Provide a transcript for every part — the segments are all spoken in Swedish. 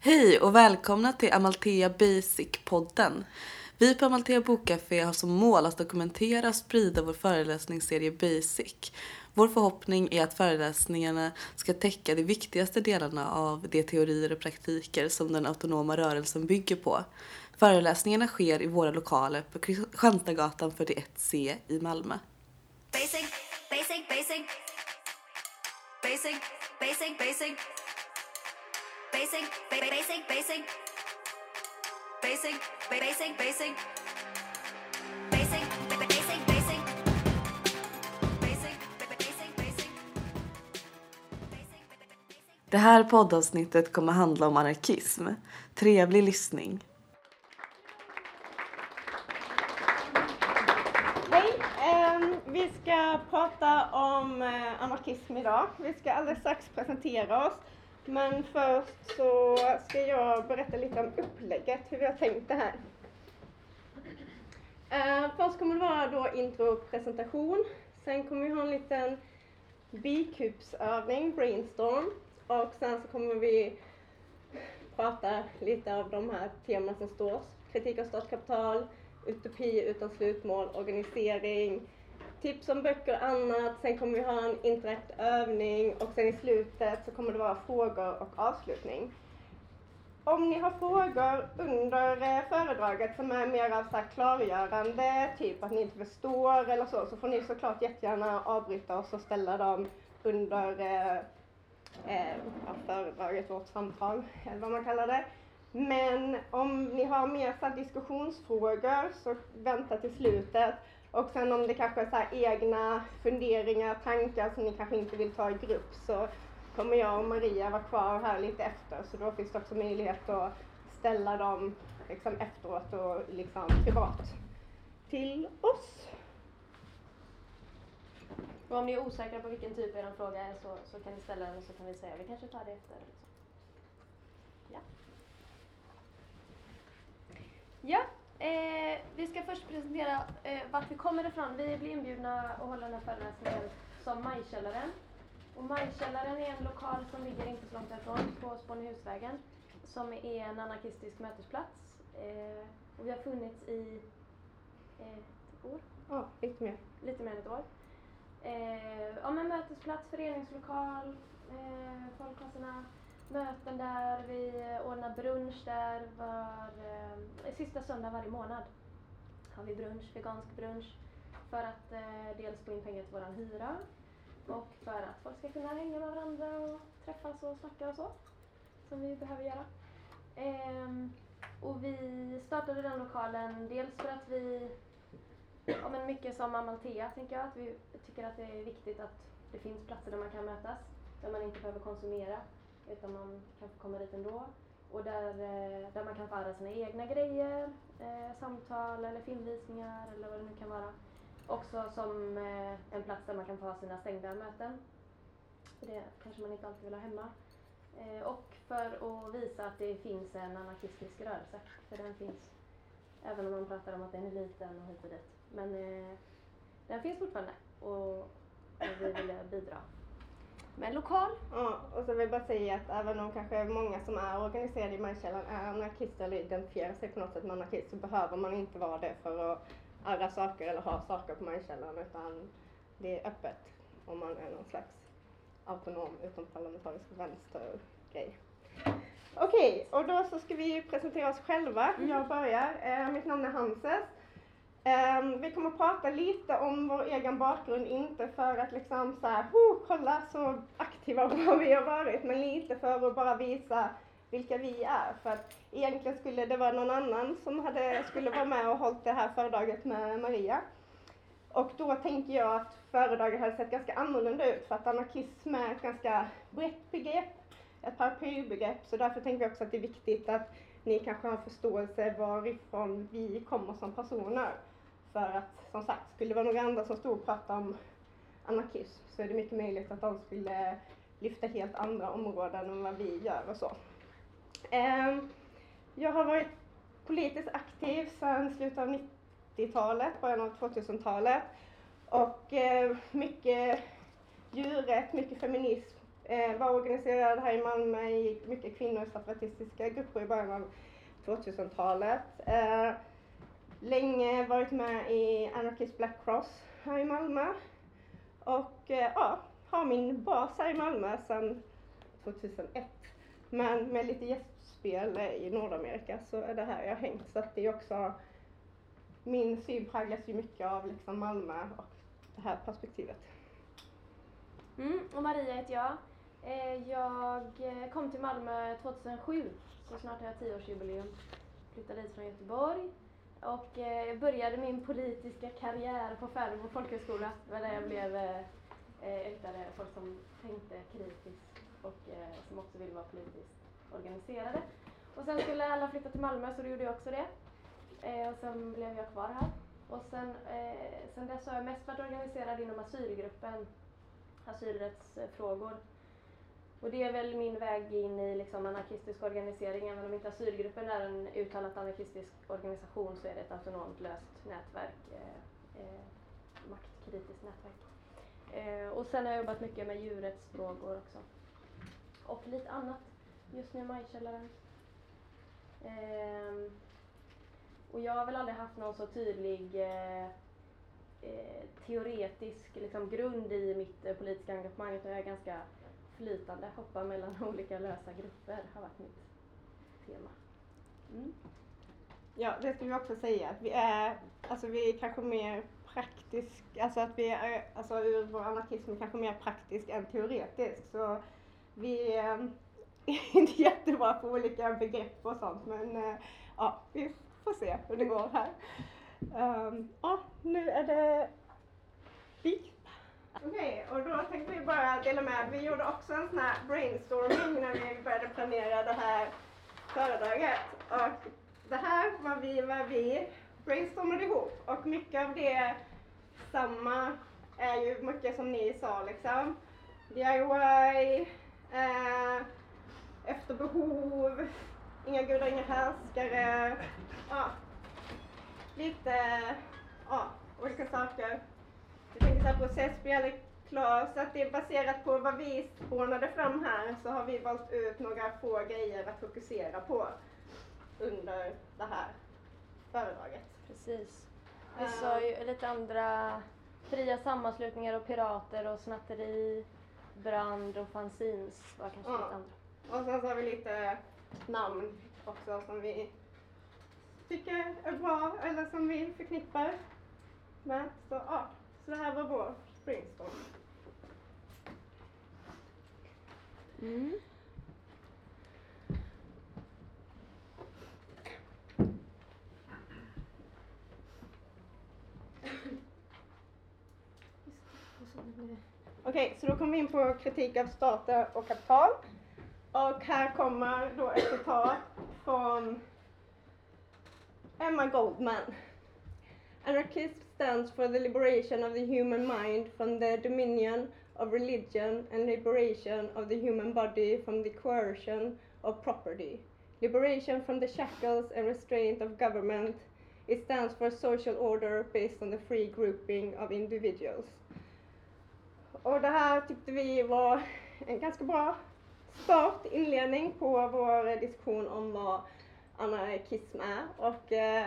Hej och välkomna till Amalthea Basic-podden. Vi på Amalthea Bokcafé har som mål att dokumentera och sprida vår föreläsningsserie Basic. Vår förhoppning är att föreläsningarna ska täcka de viktigaste delarna av de teorier och praktiker som den autonoma rörelsen bygger på. Föreläsningarna sker i våra lokaler på Kristianstadsgatan 41C i Malmö. Basic, basic, basic. Basic, basic, basic. Basic, ba- ba- basic, basic. Basic, ba- basic, basic. Basic, ba- ba- basic, basic. Basic, ba- ba- basic, basic. Basic, ba- ba- basic. Det här poddavsnittet kommer handla om anarkism. Trevlig lyssning. Hej! ehm, vi ska prata om eh, anarkism idag. Vi ska alldeles strax presentera oss. Men först så ska jag berätta lite om upplägget, hur vi har tänkt det här. Eh, först kommer det vara då intro och presentation. Sen kommer vi ha en liten bikupsövning, brainstorm. Och sen så kommer vi prata lite av de här teman som står. Kritik av statskapital, utopi utan slutmål, organisering, tips om böcker och annat. Sen kommer vi ha en interaktiv övning och sen i slutet så kommer det vara frågor och avslutning. Om ni har frågor under eh, föredraget som är mer av så här klargörande, typ att ni inte förstår eller så, så får ni såklart jättegärna avbryta oss och ställa dem under eh, eh, föredraget, vårt samtal, eller vad man kallar det. Men om ni har mer så diskussionsfrågor så vänta till slutet. Och sen om det kanske är så här egna funderingar, tankar som ni kanske inte vill ta i grupp så kommer jag och Maria vara kvar här lite efter. Så då finns det också möjlighet att ställa dem liksom efteråt och liksom privat till oss. Och om ni är osäkra på vilken typ er fråga är så, så kan ni ställa den och så kan vi säga vi kanske tar det efter. Liksom. Ja. Ja, eh, vi ska först presentera eh, vart vi kommer ifrån. Vi blir inbjudna att hålla den här föreläsningen som Majkällaren. Och Majkällaren är en lokal som ligger inte så långt härifrån på Spånehusvägen som är en anarkistisk mötesplats. Eh, och vi har funnits i eh, ett år Ja, lite mer. lite mer än ett år. Eh, ja, men mötesplats, föreningslokal, eh, folk har sina möten där, vi ordnar brunch där var eh, sista söndag varje månad. Har vi brunch, vegansk brunch, för att eh, dels få in pengar till våran hyra och för att folk ska kunna hänga med varandra och träffas och snacka och så, som vi behöver göra. Eh, och vi startade den lokalen dels för att vi Ja, men mycket som Amalthea tänker jag, att vi tycker att det är viktigt att det finns platser där man kan mötas, där man inte behöver konsumera, utan man kan få komma dit ändå. Och där, eh, där man kan få höra sina egna grejer, eh, samtal eller filmvisningar eller vad det nu kan vara. Också som eh, en plats där man kan få ha sina stängda möten. För det kanske man inte alltid vill ha hemma. Eh, och för att visa att det finns en anarkistisk rörelse, för den finns. Även om man pratar om att den är liten och hit och dit. Men eh, den finns fortfarande och, och vi vill bidra med lokal. Ja, och så vill jag bara säga att även om kanske många som är organiserade i Majkällan är anarkister eller identifierar sig på något sätt med anarkist så behöver man inte vara det för att arra saker eller ha saker på Majkällan utan det är öppet om man är någon slags autonom utom parlamentarisk vänstergrej. Okej, och då så ska vi presentera oss själva. Jag börjar. Eh, mitt namn är Hanses. Um, vi kommer att prata lite om vår egen bakgrund, inte för att liksom så här, oh, kolla så aktiva och bra vi har varit, men lite för att bara visa vilka vi är. För att egentligen skulle det vara någon annan som hade, skulle vara med och hållit det här föredraget med Maria. Och då tänker jag att föredraget hade sett ganska annorlunda ut för att anarkism är ett ganska brett begrepp, ett paraplybegrepp, så därför tänker jag också att det är viktigt att ni kanske har förståelse varifrån vi kommer som personer. För att som sagt, skulle det vara några andra som stod och pratade om anarkism så är det mycket möjligt att de skulle lyfta helt andra områden än vad vi gör och så. Ehm, jag har varit politiskt aktiv sedan slutet av 90-talet, början av 2000-talet. Och ehm, mycket djurrätt, mycket feminism, ehm, var organiserad här i Malmö i mycket kvinnor och staffattistiska grupper i början av 2000-talet. Länge varit med i Anarchist Black Cross här i Malmö. Och eh, ja, har min bas här i Malmö sedan 2001. Men med lite gästspel i Nordamerika så är det här jag har hängt. Så att det är också, min syn präglas ju mycket av liksom Malmö och det här perspektivet. Mm, och Maria heter jag. Eh, jag eh, kom till Malmö 2007, så snart har jag tioårsjubileum. Flyttade hit från Göteborg och eh, började min politiska karriär på Färbo folkhögskola. Det var där jag blev eh, eh, folk som tänkte kritiskt och eh, som också ville vara politiskt organiserade. Och sen skulle alla flytta till Malmö så då gjorde jag också det. Eh, och sen blev jag kvar här. Och sen, eh, sen dess har jag mest varit organiserad inom asylgruppen, asylrättsfrågor. Och det är väl min väg in i liksom anarkistisk organisering. Även om inte asylgruppen är en uttalat anarkistisk organisation så är det ett autonomt löst nätverk, eh, eh, maktkritiskt nätverk. Eh, och sen har jag jobbat mycket med djurrättsfrågor också. Och lite annat. Just nu Majkällaren. Eh, och jag har väl aldrig haft någon så tydlig eh, eh, teoretisk liksom, grund i mitt eh, politiska engagemang utan jag är ganska flytande, hoppa mellan olika lösa grupper har varit mitt tema. Mm. Ja, det ska vi också säga att vi är, alltså vi är kanske mer praktisk, alltså att vi är, alltså ur vår anarkism kanske mer praktisk än teoretisk. Så vi är inte jättebra på olika begrepp och sånt men eh, ja, vi får se hur det går här. Um, ja, nu är det vi. Okej, och då tänkte vi bara dela med, vi gjorde också en sån här brainstorming när vi började planera det här föredraget. Och det här var vi, vad vi brainstormade ihop och mycket av det samma är ju mycket som ni sa liksom. DIY, eh, efter behov, inga gudar, inga härskare. Ja, lite, ja, olika saker. Jag tänker såhär processspel är klar, så att det är baserat på vad vi spånade fram här så har vi valt ut några få grejer att fokusera på under det här föredraget. Precis. Vi Eh. sa ju lite andra fria sammanslutningar och pirater och snatteri, brand och fanzines var kanske Ja. lite andra. Och sen så har vi lite namn också som vi tycker är bra eller som vi förknippar med. Så ja, så det här var vår brainstorm. Mm. Okej, så då kommer vi in på kritik av stater och kapital. Och här kommer då ett citat från Emma Goldman. Anarchism stands for the liberation of the human mind from the dominion of religion and liberation of the human body from the coercion of property. Liberation from the shackles and restraint of government. It stands for social order based on the free grouping of individuals. Och det här tyckte vi var en ganska bra start, inledning på vår diskussion om vad anarkism är. Och eh,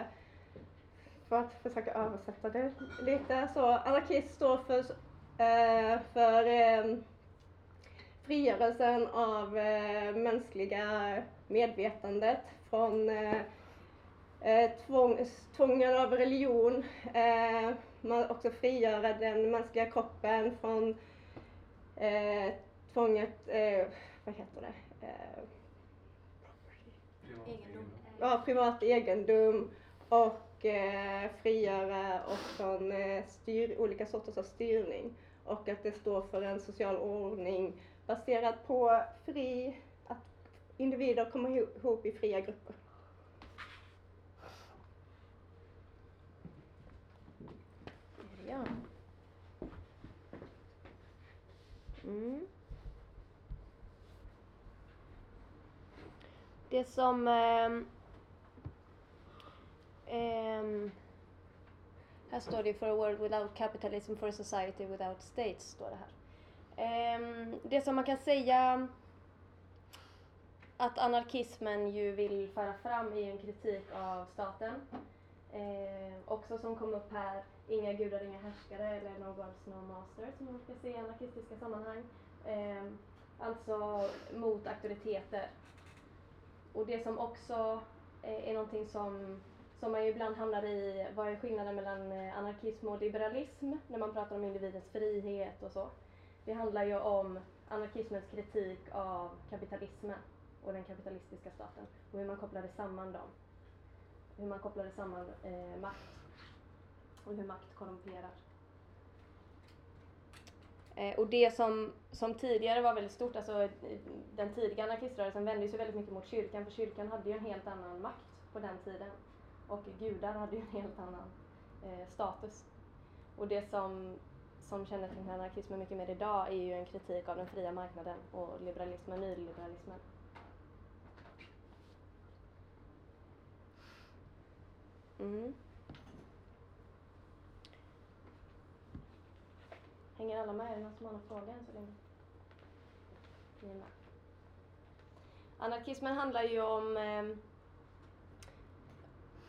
för att försöka översätta det lite så, anarkist står för, eh, för eh, frigörelsen av eh, mänskliga medvetandet från eh, eh, tvång, tvången av religion. Eh, man också frigöra den mänskliga kroppen från eh, tvånget, eh, vad heter det? Eh, Egendom. ja, privat egendom och eh, frigöra och från eh, styr, olika sorters av styrning. Och att det står för en social ordning baserad på fri, att individer kommer ihop i fria grupper. Ja. Mm. Det som... eh, Um, här står det for a world without capitalism, for a society without states, står det här. Um, det som man kan säga att anarkismen ju vill föra fram är ju en kritik av staten. Eh, också som kom upp här, inga gudar, inga härskare eller no gods, no masters” som man ska se i anarkistiska sammanhang. Eh, alltså mot auktoriteter. Och det som också eh, är någonting som, som man ju ibland hamnar i, vad är skillnaden mellan eh, anarkism och liberalism när man pratar om individens frihet och så. Det handlar ju om anarkismens kritik av kapitalismen och den kapitalistiska staten och hur man kopplade samman dem. Hur man kopplade samman eh, makt och hur makt korrumperar. Eh, och det som, som tidigare var väldigt stort, alltså eh, den tidiga anarkiströrelsen vände sig väldigt mycket mot kyrkan för kyrkan hade ju en helt annan makt på den tiden och gudar hade ju en helt annan eh, status. Och det som, som kännetecknar anarkismen mycket mer idag är ju en kritik av den fria marknaden och liberalismen, nyliberalismen. Mm. Hänger alla med? Är det någon som har någon fråga än så länge? Anarkismen handlar ju om, eh,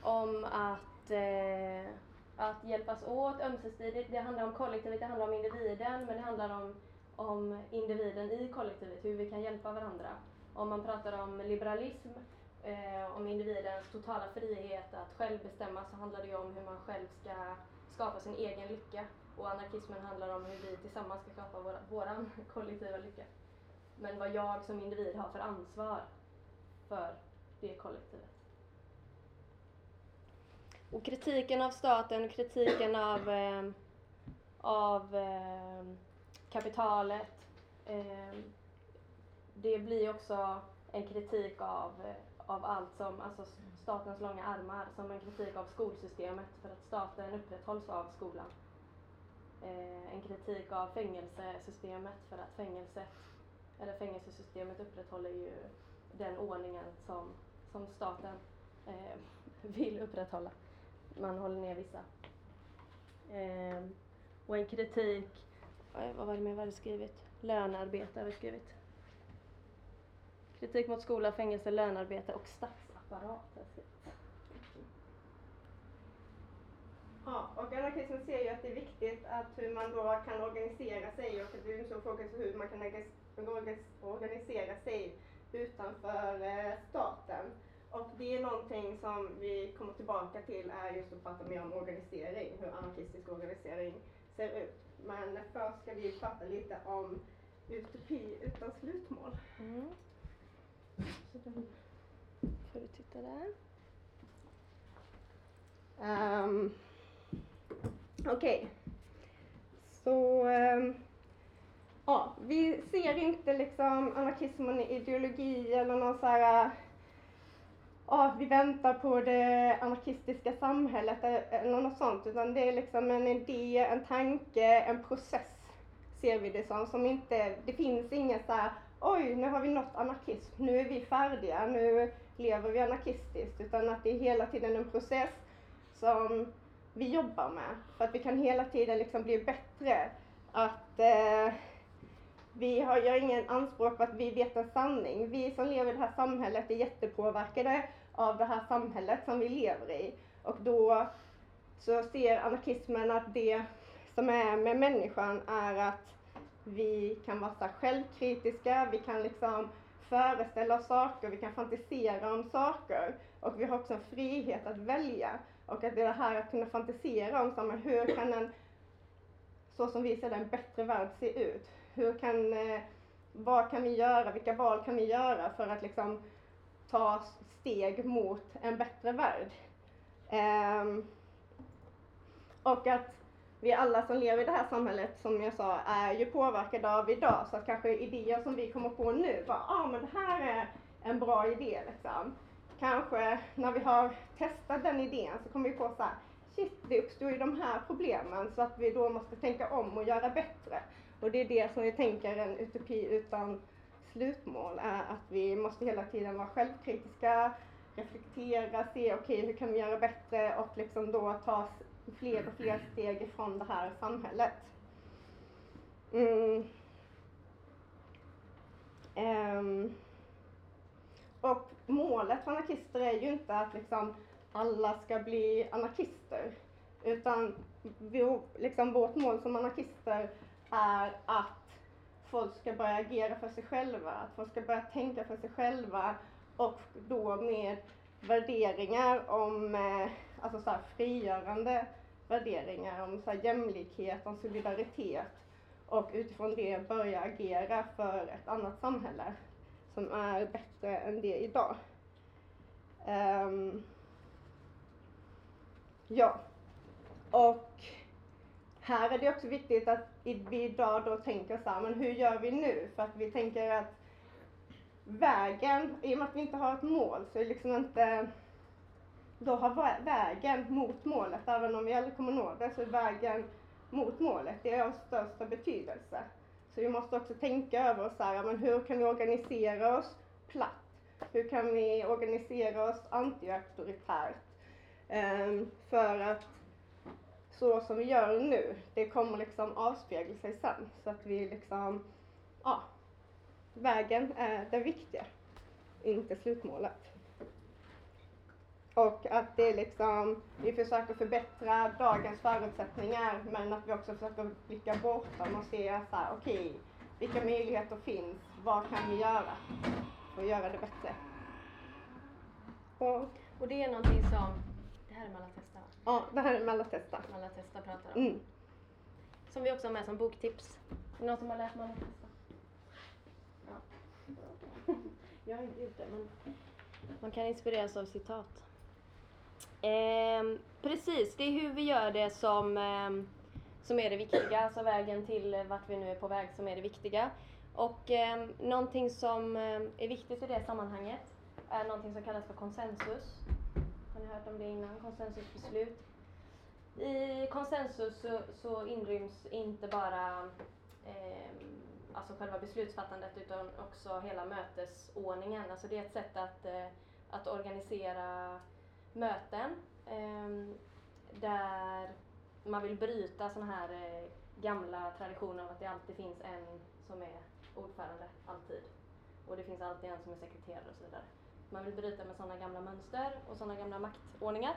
om att, eh, att hjälpas åt ömsesidigt. Det handlar om kollektivet, det handlar om individen, men det handlar om, om individen i kollektivet, hur vi kan hjälpa varandra. Om man pratar om liberalism, eh, om individens totala frihet att själv bestämma så handlar det ju om hur man själv ska skapa sin egen lycka. Och anarkismen handlar om hur vi tillsammans ska skapa vår, våran kollektiva lycka. Men vad jag som individ har för ansvar för det kollektivet. Och kritiken av staten, kritiken av, eh, av eh, kapitalet, eh, det blir också en kritik av, av allt som, alltså statens långa armar, som en kritik av skolsystemet för att staten upprätthålls av skolan. Eh, en kritik av fängelsesystemet för att fängelset, eller fängelsesystemet upprätthåller ju den ordningen som, som staten eh, vill upprätthålla. Man håller ner vissa. Eh, och en kritik, vad var det mer vi hade skrivit? Lönearbete har vi skrivit. Kritik mot skola, fängelse, lönearbete och statsapparat. Ja, och anarkismen ser ju att det är viktigt att hur man då kan organisera sig och att det är en stor fråga så hur man kan organisera sig utanför eh, staten. Och det är någonting som vi kommer tillbaka till är just att prata mer om organisering, hur anarkistisk organisering ser ut. Men först ska vi prata lite om utopi utan slutmål. Mm. Så den får du titta där. Um, Okej. Så, ehm, ja, vi ser inte liksom anarkism en ideologi eller någon så här, oh, vi väntar på det anarkistiska samhället eller något sånt, utan det är liksom en idé, en tanke, en process ser vi det som, som inte, det finns inget så här, oj, nu har vi nått anarkism, nu är vi färdiga, nu lever vi anarkistiskt, utan att det är hela tiden en process som vi jobbar med. För att vi kan hela tiden liksom bli bättre. Att eh, vi har, gör ingen anspråk på att vi vet en sanning. Vi som lever i det här samhället är jättepåverkade av det här samhället som vi lever i. Och då så ser anarkismen att det som är med människan är att vi kan vara så självkritiska, vi kan liksom föreställa oss saker, vi kan fantisera om saker och vi har också en frihet att välja. Och att det är det här att kunna fantisera om, så här, hur kan en, så som vi ser det, en bättre värld se ut? Hur kan, eh, vad kan vi göra, vilka val kan vi göra för att liksom ta steg mot en bättre värld? Um, och att vi alla som lever i det här samhället, som jag sa, är ju påverkade av idag. Så att kanske idéer som vi kommer på nu, bara, ja ah, men det här är en bra idé liksom. Kanske när vi har testat den idén så kommer vi på så här, shit det uppstår ju de här problemen så att vi då måste tänka om och göra bättre. Och det är det som jag tänker en utopi utan slutmål är att vi måste hela tiden vara självkritiska, reflektera, se okej okay, hur kan vi göra bättre och liksom då ta fler och fler steg ifrån det här samhället. Mm. Um. och målet för anarkister är ju inte att liksom alla ska bli anarkister. Utan vi, liksom vårt mål som anarkister är att folk ska börja agera för sig själva, att folk ska börja tänka för sig själva och då med värderingar om eh, alltså så här, frigörande värderingar om så här, jämlikhet, om solidaritet och utifrån det börja agera för ett annat samhälle som är bättre än det idag. Um, ja, och här är det också viktigt att vi idag då tänker så här, men hur gör vi nu? För att vi tänker att vägen, i och med att vi inte har ett mål så är liksom inte då har vägen mot målet, även om vi aldrig kommer nå det, så är vägen mot målet, det är av största betydelse. Så vi måste också tänka över så här, men hur kan vi organisera oss platt? Hur kan vi organisera oss anti-auktoritärt? Um, för att så som vi gör nu, det kommer liksom avspegla sig sen. Så att vi liksom, ja, vägen är det viktiga, inte slutmålet. Och att det liksom, vi försöker förbättra dagens förutsättningar men att vi också försöker blicka bortom och se så här, okej, okay, vilka möjligheter finns? Vad kan vi göra för att göra det bättre? Och, och det är någonting som, det här är Malatesta va? Ja, det här är Malatesta. Malatesta pratar om. Mm. Som vi också har med som boktips. Är någon som har läst Malatesta? Ja. Jag har inte gjort det men man kan inspireras av citat. Eh, precis, det är hur vi gör det som, eh, som är det viktiga, alltså vägen till vart vi nu är på väg som är det viktiga. Och eh, någonting som ehm, är viktigt i det sammanhanget är någonting som kallas för konsensus. Har ni hört om det innan? Konsensusbeslut. I konsensus så, så inryms inte bara eh, alltså själva beslutsfattandet utan också hela mötesordningen. Alltså det är ett sätt att, eh, att organisera möten eh, där man vill bryta sådana här eh, gamla traditioner av att det alltid finns en som är ordförande, alltid. Och det finns alltid en som är sekreterare och så vidare. Man vill bryta med sådana gamla mönster och sådana gamla maktordningar.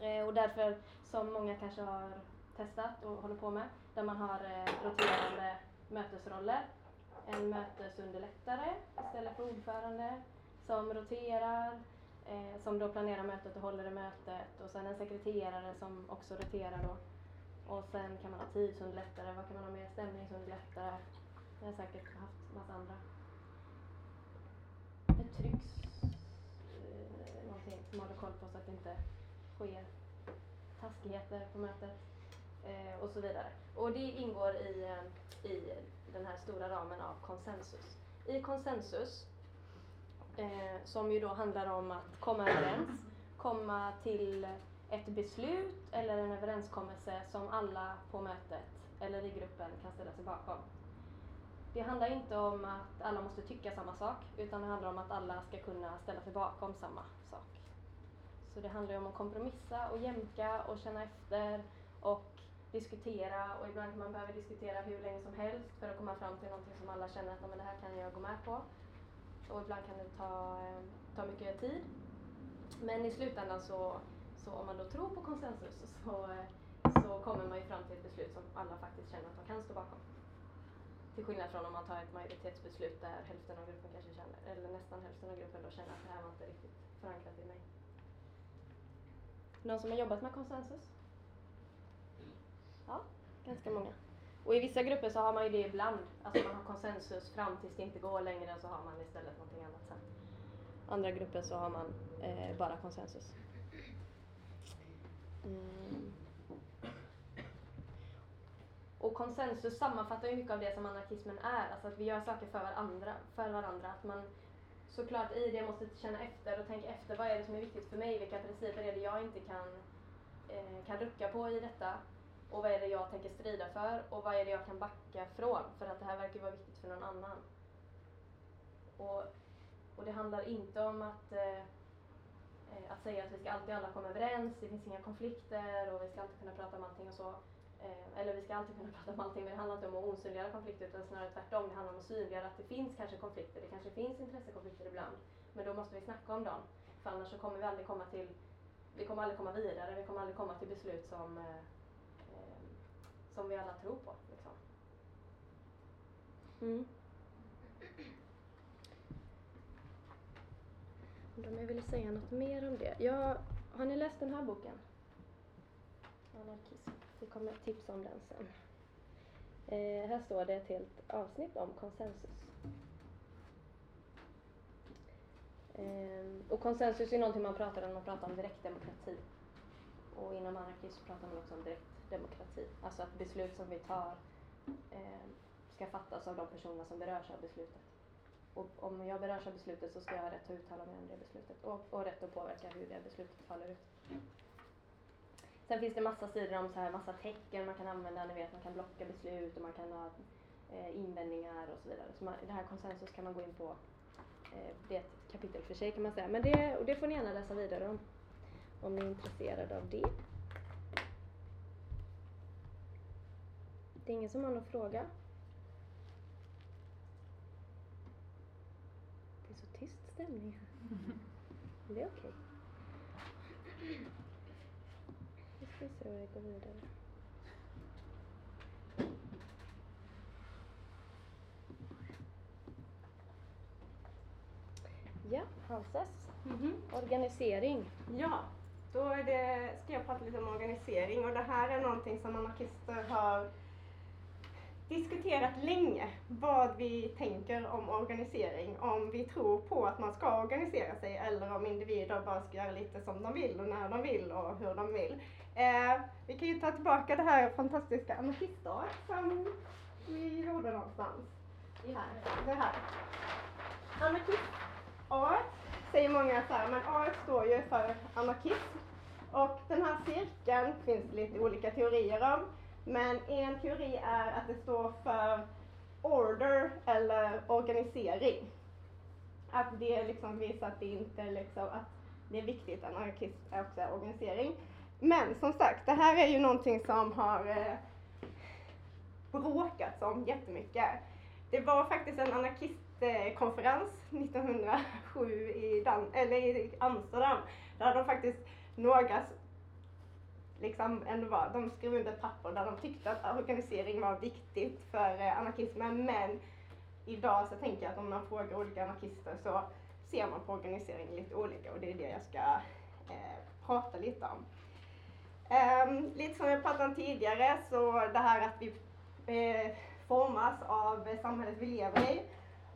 Eh, och därför, som många kanske har testat och håller på med, där man har eh, roterande mötesroller. En mötesunderlättare istället för ordförande som roterar eh, som då planerar mötet och håller i mötet och sen en sekreterare som också roterar då. Och sen kan man ha tidsunderlättare, vad kan man ha mer? Stämningsunderlättare. Jag har säkert haft massa andra. Det trycks som håller koll på så att det inte sker taskigheter på mötet eh, och så vidare. Och det ingår i, eh, i den här stora ramen av konsensus. I konsensus eh, som ju då handlar om att komma överens, komma till ett beslut eller en överenskommelse som alla på mötet eller i gruppen kan ställa sig bakom. Det handlar inte om att alla måste tycka samma sak utan det handlar om att alla ska kunna ställa sig bakom samma sak. Så det handlar ju om att kompromissa och jämka och känna efter och diskutera och ibland kan man behöva diskutera hur länge som helst för att komma fram till någonting som alla känner att men det här kan jag gå med på och ibland kan det ta, eh, ta mycket tid. Men i slutändan så, så om man då tror på konsensus så, så kommer man ju fram till ett beslut som alla faktiskt känner att de kan stå bakom. Till skillnad från om man tar ett majoritetsbeslut där hälften av gruppen kanske känner, eller nästan hälften av gruppen då känner att det här var inte riktigt förankrat i mig. Någon som har jobbat med konsensus? Ja, ganska många. Och i vissa grupper så har man ju det ibland, alltså man har konsensus fram tills det inte går längre så har man istället någonting annat sen. Andra grupper så har man eh, bara konsensus. Mm. Och konsensus sammanfattar ju mycket av det som anarkismen är, alltså att vi gör saker för varandra. För varandra. Att man såklart i det måste känna efter och tänka efter, vad är det som är viktigt för mig? Vilka principer är det jag inte kan, eh, kan rucka på i detta? Och vad är det jag tänker strida för? Och vad är det jag kan backa från? För att det här verkar vara viktigt för någon annan. Och, och det handlar inte om att, eh, eh att säga att vi ska alltid alla komma överens, det finns inga konflikter och vi ska alltid kunna prata om allting och så. Eh, eller vi ska alltid kunna prata om allting men det handlar inte om att osynliggöra konflikter utan snarare tvärtom. Det handlar om att synliggöra att det finns kanske konflikter, det kanske finns intressekonflikter ibland. Men då måste vi snacka om dem. För annars så kommer vi aldrig komma till, vi kommer aldrig komma vidare, vi kommer aldrig komma till beslut som, eh, eh, som vi alla tror på. Liksom. Mm. Undrar om jag ville säga något mer om det. Ja, har ni läst den här boken? Anarkism. Det kommer tipsa om den sen. Eh, här står det ett helt avsnitt om konsensus. Eh, och konsensus är någonting man pratar om, när man pratar om direktdemokrati. Och inom anarkism pratar man också om direktdemokrati. Alltså att beslut som vi tar eh, ska fattas av de personer som berörs av beslutet. Och om jag berörs av beslutet så ska jag ha rätt att uttala mig om det beslutet och, och rätt att påverka hur det beslutet faller ut. Sen finns det massa sidor om så här massa tecken man kan använda, ni vet man kan blocka beslut och man kan ha eh, invändningar och så vidare. Så man, det här konsensus kan man gå in på, eh, det är ett kapitel för sig kan man säga. Men det, och det får ni gärna läsa vidare om, om ni är intresserade av det. Det är ingen som har någon fråga? Det är så tyst stämning här. Men det är okej. Okay. Ska vi se hur det går vidare. Ja, Hanses. Organisering. Ja, då är det, ska jag prata lite om organisering och det här är någonting som anarkister har diskuterat länge vad vi tänker om organisering. Om vi tror på att man ska organisera sig eller om individer bara ska göra lite som de vill och när de vill och hur de vill. Eh, vi kan ju ta tillbaka det här fantastiska anarkiståret som vi gjorde någonstans. Här, det här. Anarkiståret säger många så här, men A står ju för anarkism. Och den här cirkeln finns lite olika teorier om. Men en teori är att det står för order eller organisering. Att det liksom visar att det inte liksom, att det är viktigt, anarkism är också organisering. Men som sagt, det här är ju någonting som har eh, bråkats om jättemycket. Det var faktiskt en anarkistkonferens 1907 i, Dan eller i Amsterdam där de faktiskt några liksom ändå var, de skrev under papper där de tyckte att organisering var viktigt för eh, anarkismen men idag så tänker jag att om man frågar olika anarkister så ser man på organisering lite olika och det är det jag ska eh, prata lite om. Um, lite som jag pratade om tidigare så det här att vi eh, formas av samhället vi lever i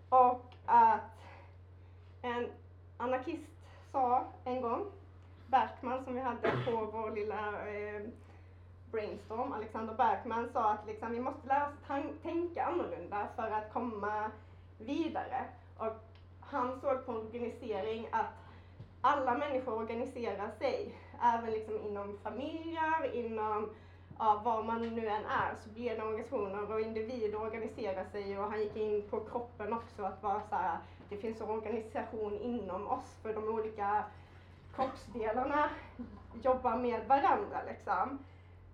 och att en anarkist sa en gång Berkman som vi hade på vår lilla eh, brainstorm, Alexander Berkman sa att liksom, vi måste lära oss tänka annorlunda för att komma vidare. Och han såg på organisering att alla människor organiserar sig, även liksom inom familjer, inom ja, var man nu än är så blir det organisationer och individer organiserar sig och han gick in på kroppen också att vara så här, det finns en organisation inom oss för de olika kroppsdelarna jobbar med varandra liksom.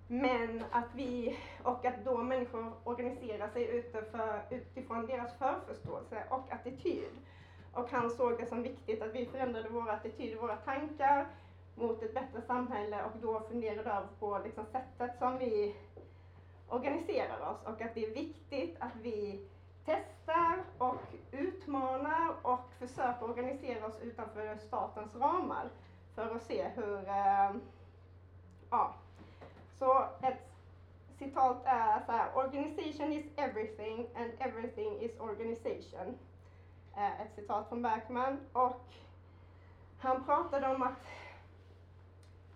Men att vi, och att då människor organiserar sig utifrån, utifrån deras förförståelse och attityd. Och han såg det som viktigt att vi förändrade våra attityder, våra tankar mot ett bättre samhälle och då funderade över på liksom sättet som vi organiserar oss och att det är viktigt att vi testar och utmanar och försöker organisera oss utanför statens ramar för att se hur, eh, ja. Så ett citat är så här, Organization is everything and everything is organization. Eh, ett citat från Bergman och han pratade om att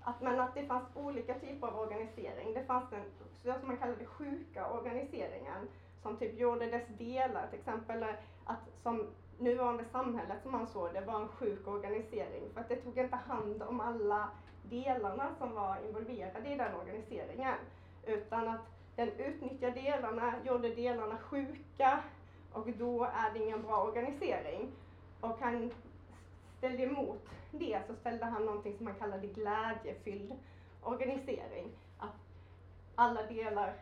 att, men att det fanns olika typer av organisering. Det fanns den, så som man kallade sjuka organiseringen, som typ gjorde dess delar, till exempel eh, att som nuvarande samhället som han såg det var en sjuk organisering för att det tog inte hand om alla delarna som var involverade i den organiseringen. Utan att den utnyttjade delarna, gjorde delarna sjuka och då är det ingen bra organisering. Och han ställde emot det så ställde han någonting som han kallade glädjefylld organisering. Att alla delar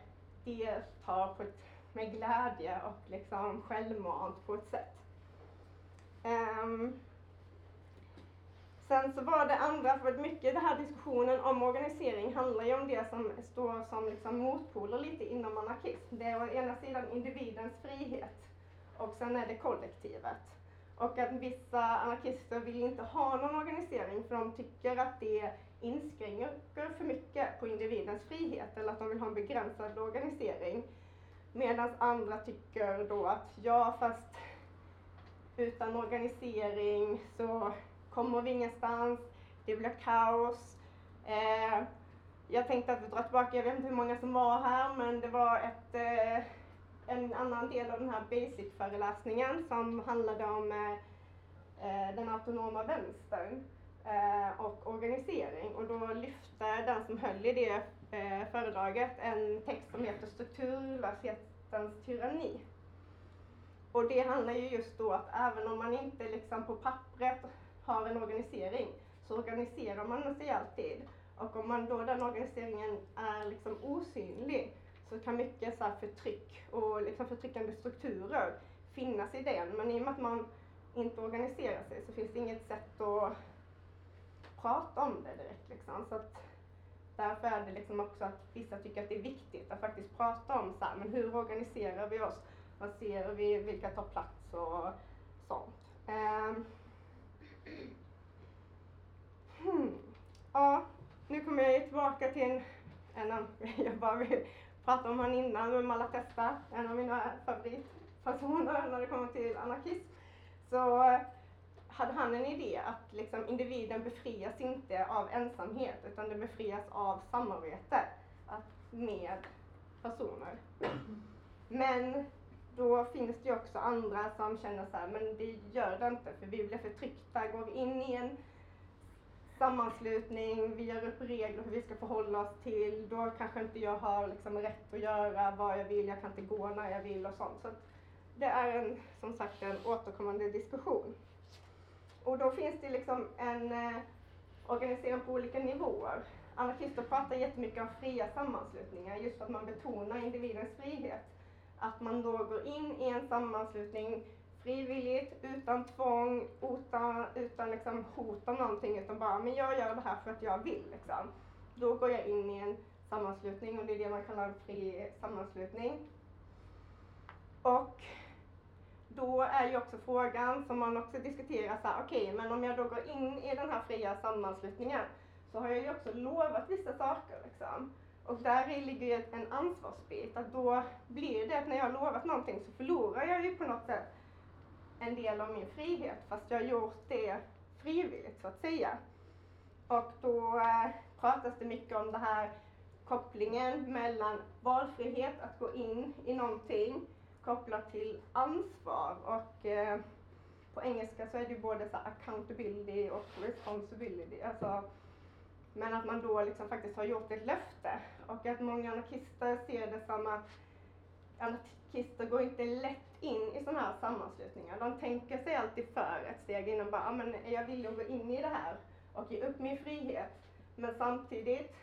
deltar på ett, med glädje och liksom självmant på ett sätt. Um, Sen så var det andra, för mycket den här diskussionen om organisering handlar ju om det som står som liksom motpoler lite inom anarkism. Det är å ena sidan individens frihet och sen är det kollektivet. Och att vissa anarkister vill inte ha någon organisering för de tycker att det inskränker för mycket på individens frihet eller att de vill ha en begränsad organisering. Medan andra tycker då att ja, fast utan organisering så kommer vi ingenstans, det blir kaos. Eh, jag tänkte att vi drar tillbaka, jag vet inte hur många som var här, men det var ett, eh, en annan del av den här basic-föreläsningen som handlade om eh, eh den autonoma vänstern eh, och organisering. Och då lyfte den som höll i det eh, föredraget en text som heter Strukturlöshetens tyranni. Och det handlar ju just då att även om man inte liksom på pappret har en organisering så organiserar man sig alltid. Och om man då den organiseringen är liksom osynlig så kan mycket så förtryck och liksom förtryckande strukturer finnas i den. Men i och med att man inte organiserar sig så finns det inget sätt att prata om det direkt. Liksom. Så att därför är det liksom också att vissa tycker att det är viktigt att faktiskt prata om så här, men hur organiserar vi oss? Vad ser vi? Vilka tar plats och sånt. Um, Hmm. Ja, nu kommer jag tillbaka till en, en av, jag bara vill prata om han innan, med Malatesta, en av mina favoritpersoner när det kommer till anarkism. Så eh, hade han en idé att liksom individen befrias inte av ensamhet utan den befrias av samarbete med personer. Men då finns det ju också andra som känner så här, men det gör det inte för vi blir förtryckta. Går vi in i en sammanslutning, vi gör upp regler hur vi ska förhålla oss till, då kanske inte jag har liksom rätt att göra vad jag vill, jag kan inte gå när jag vill och sånt. Så det är en, som sagt en återkommande diskussion. Och då finns det liksom en eh, organisering på olika nivåer. Anarkister pratar jättemycket om fria sammanslutningar just för att man betonar individens frihet att man då går in i en sammanslutning frivilligt, utan tvång, utan, utan liksom hot om någonting, utan bara men jag gör det här för att jag vill. Liksom. Då går jag in i en sammanslutning och det är det man kallar en fri sammanslutning. Och då är ju också frågan som man också diskuterar så här, okej, okay, men om jag då går in i den här fria sammanslutningen så har jag ju också lovat vissa saker. Liksom. Och där ligger ju en ansvarsbit, att då blir det att när jag har lovat någonting så förlorar jag ju på något sätt en del av min frihet fast jag har gjort det frivilligt så att säga. Och då eh, pratas det mycket om det här kopplingen mellan valfrihet, att gå in i någonting kopplat till ansvar och eh, på engelska så är det ju både så accountability och responsibility. Alltså, men att man då liksom faktiskt har gjort ett löfte och att många anarkister ser det som att anarkister går inte lätt in i sådana här sammanslutningar. De tänker sig alltid för ett steg innan bara, ah, men är jag villig att gå in i det här och ge upp min frihet? Men samtidigt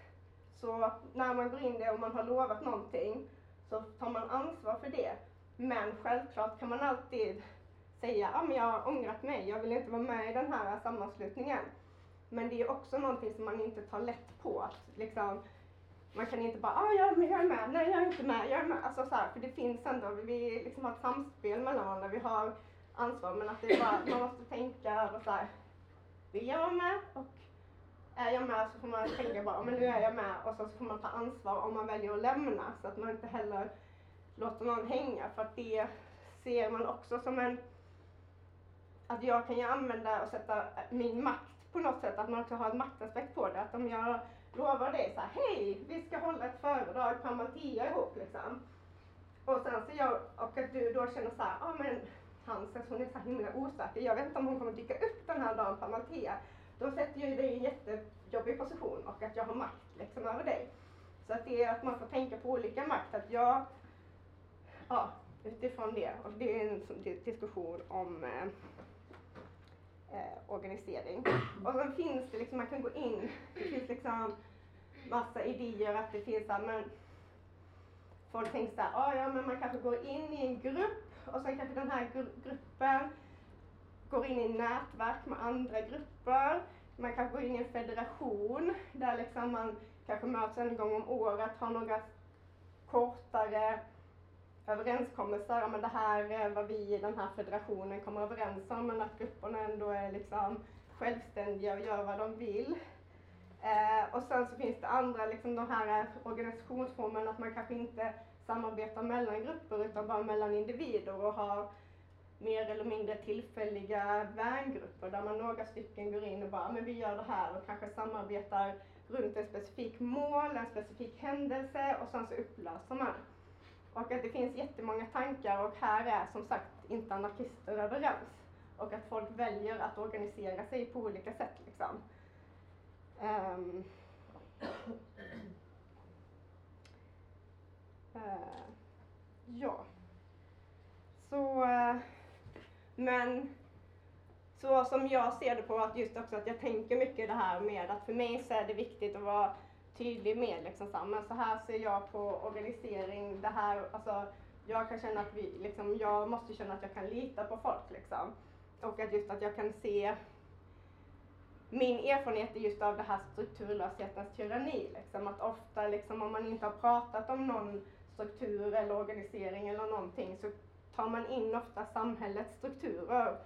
så när man går in det och man har lovat någonting så tar man ansvar för det. Men självklart kan man alltid säga, ja men jag har ångrat mig, jag vill inte vara med i den här sammanslutningen. Men det är också någonting som man inte tar lätt på. Att liksom, man kan inte bara, ah, jag är med, jag är med, nej jag är inte med, jag är med. Alltså så här, för det finns ändå, vi liksom har ett samspel mellan varandra, vi har ansvar men att det är bara, man måste tänka över så här, vill jag vara med? Och är jag med så får man tänka bara, men nu är jag med och så får man ta ansvar om man väljer att lämna så att man inte heller låter någon hänga för att det ser man också som en, att jag kan ju använda och sätta min makt på något sätt, att man också har en maktaspekt på det. Att om jag lovar dig så här, hej, vi ska hålla ett föredrag på Amalthea ihop liksom. Och sen så jag, och att du då känner så här, ja ah, men Hanses hon är så himla osäker, jag vet inte om hon kommer dyka upp den här dagen på Amalthea. Då sätter jag dig i en jättejobbig position och att jag har makt liksom över dig. Så att det är att man får tänka på olika makt, att jag, ja, utifrån det. Och det är en diskussion om eh, eh, organisering. Och sen finns det liksom, man kan gå in, det finns liksom massa idéer att det finns såhär, men folk tänker så här, ah, ja men man kanske går in i en grupp och sen kanske den här gru- gruppen går in i nätverk med andra grupper. Man kanske går in i en federation där liksom man kanske möts en gång om året, har några kortare överenskommelser. Ja, men det här är vad vi i den här federationen kommer överens om, men att grupperna ändå är liksom självständiga och gör vad de vill. Eh, och sen så finns det andra, liksom de här eh, organisationsformerna, att man kanske inte samarbetar mellan grupper utan bara mellan individer och har mer eller mindre tillfälliga vängrupper där man några stycken går in och bara, men vi gör det här och kanske samarbetar runt ett specifikt mål, en specifik händelse och sen så upplöser man. Och att det finns jättemånga tankar och här är som sagt inte anarkister överens. Och att folk väljer att organisera sig på olika sätt liksom. Um. Uh. ja. Så, eh, men så som jag ser det på att just också att jag tänker mycket det här med att för mig så är det viktigt att vara tydlig med liksom så här, men så här ser jag på organisering, det här, alltså jag kan känna att vi, liksom, jag måste känna att jag kan lita på folk liksom. Och att just att jag kan se min erfarenhet är just av det här strukturlöshetens tyranni. Liksom, att ofta liksom, om man inte har pratat om någon struktur eller organisering eller någonting så tar man in ofta samhällets strukturer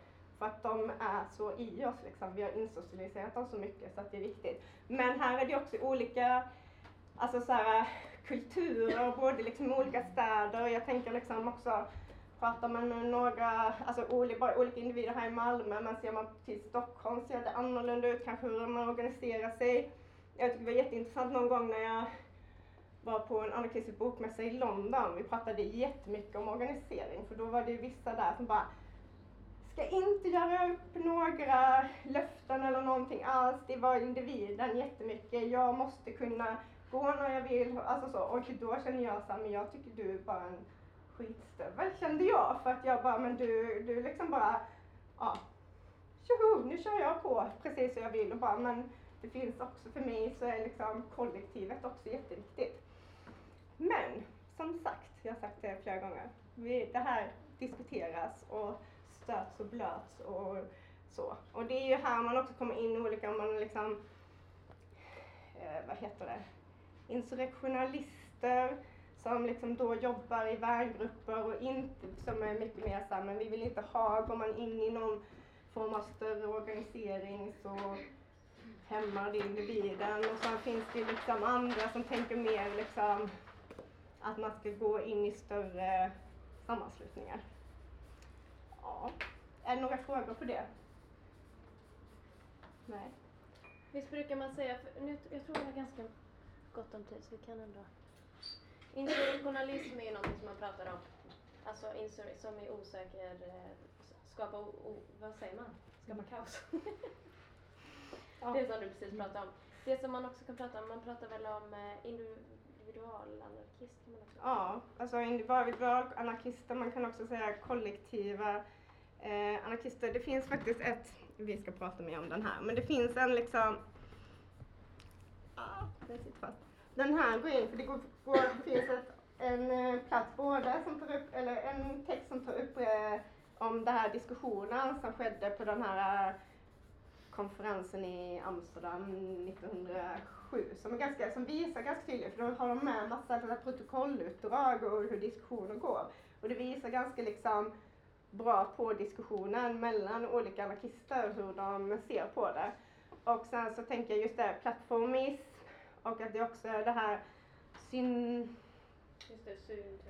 för att de är så i oss. Liksom. Vi har insocialiserat dem så mycket så att det är viktigt. Men här är det också olika alltså så här, kulturer, både liksom olika städer. Jag tänker liksom också pratar man med några, alltså olika, bara olika individer här i Malmö, men ser man till Stockholm ser det annorlunda ut, kanske hur man organiserar sig. Jag tycker det var jätteintressant någon gång när jag var på en anarkistisk bokmässa i London. Vi pratade jättemycket om organisering, för då var det vissa där som bara ska inte göra upp några löften eller någonting alls. Det var individen jättemycket. Jag måste kunna gå när jag vill. Alltså så. Och då känner jag så här, men jag tycker du är bara en skitstövel kände jag. För att jag bara, men du, du liksom bara, ja, tjoho, nu kör jag på precis som jag vill. Och bara, men det finns också, för mig så är liksom kollektivet också jätteviktigt. Men som sagt, jag har sagt det flera gånger, vi, det här diskuteras och stöts och blöts och så. Och det är ju här man också kommer in i olika, om man liksom, eh, vad heter det, insurrektionalister som liksom då jobbar i värngrupper och inte, som är mycket mer såhär, men vi vill inte ha, går man in i någon form av större organisering så hämmar det individen och sen finns det liksom andra som tänker mer liksom att man ska gå in i större sammanslutningar. Ja. Är det några frågor på det? Nej. Visst brukar man säga, nu, jag tror vi har ganska gott om tid så vi kan ändå... Insurrektionalism är ju någonting som man pratar om. Alltså insur, som är osäker, eh, skapa, o, o, vad säger man? Skapa kaos. Det som du precis pratade om. Det som man också kan prata om, man pratar väl om individualanarkist kan man också Ja, alltså individual-anarkister, man kan också säga kollektiva eh, anarkister. Det finns faktiskt ett, vi ska prata mer om den här, men det finns en liksom Ah, den sitter fast. Den här går in, för det, går, går, finns ett, en eh, plats både som tar upp, eller en text som tar upp eh, om den här diskussionen som skedde på den här eh, konferensen i Amsterdam 1907 som, är ganska, som visar ganska tydligt, för då har de med massa sådana protokollutdrag och hur diskussioner går. Och det visar ganska liksom bra på diskussionen mellan olika anarkister, hur de ser på det. Och sen så tänker jag just det, plattformism och att det också är det här syn, Just det, synt.